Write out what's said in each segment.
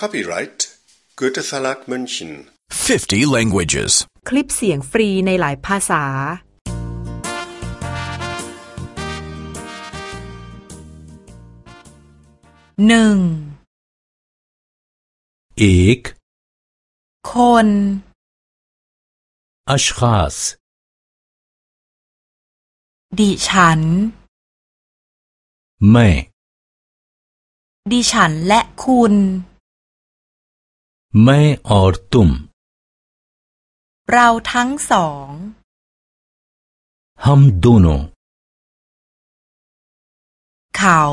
Copyright Goethe Verlag München 50 languages คลิปเสียงฟรีในหลายภาษา หนึ่งอีกคนอัชคาสดิฉัน ไม่ ดิฉันและคุณ मैं और तुम เราทั้งสอง हम दोनों เขา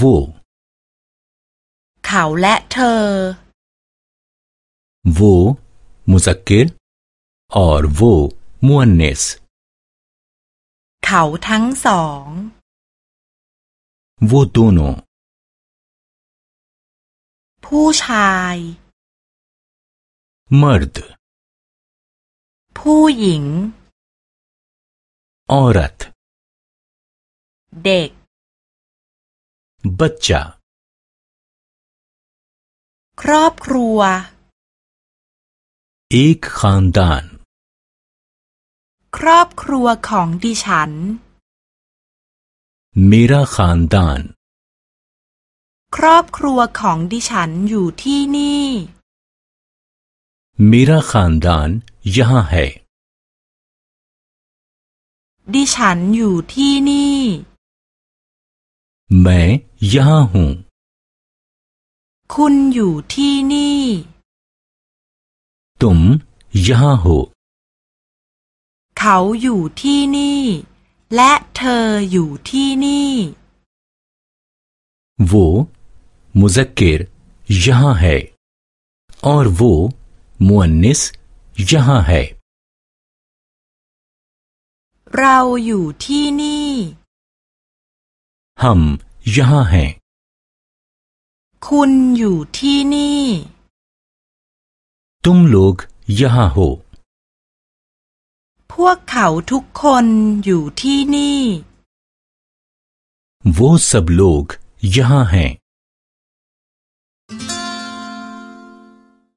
वो เขาและเธอ वो मुजक्किर और वो मुअन्निस เขาทั้งสอง वो दोनों ผู้ชาย मर्द ผู้หญิง औरत เด็ก बच्चा ครอบครัว एक खानदान ครอบครัวของดิฉัน मेरा खानदान ครอบครัวของดิฉันอยู่ที่นี่ मेरा खानदान यहाँ है ดิฉันอยู่ที่นี่ मैं यहाँ हूँ คุณอยู่ที่นี่ तुम यहाँ हो เขาอยู่ที่นี่ และเธออยู่ที่นี่ वो मुजक्किर यहाँ है और वो मुअन्निस यहाँ है เราอยู่ที่นี่ हम यहाँ हैं คุณอยู่ที่นี่ तुम लोग यहाँ हो พวกเขาทุกคนอยู่ที่นี่ वो सब लोग यहाँ हैं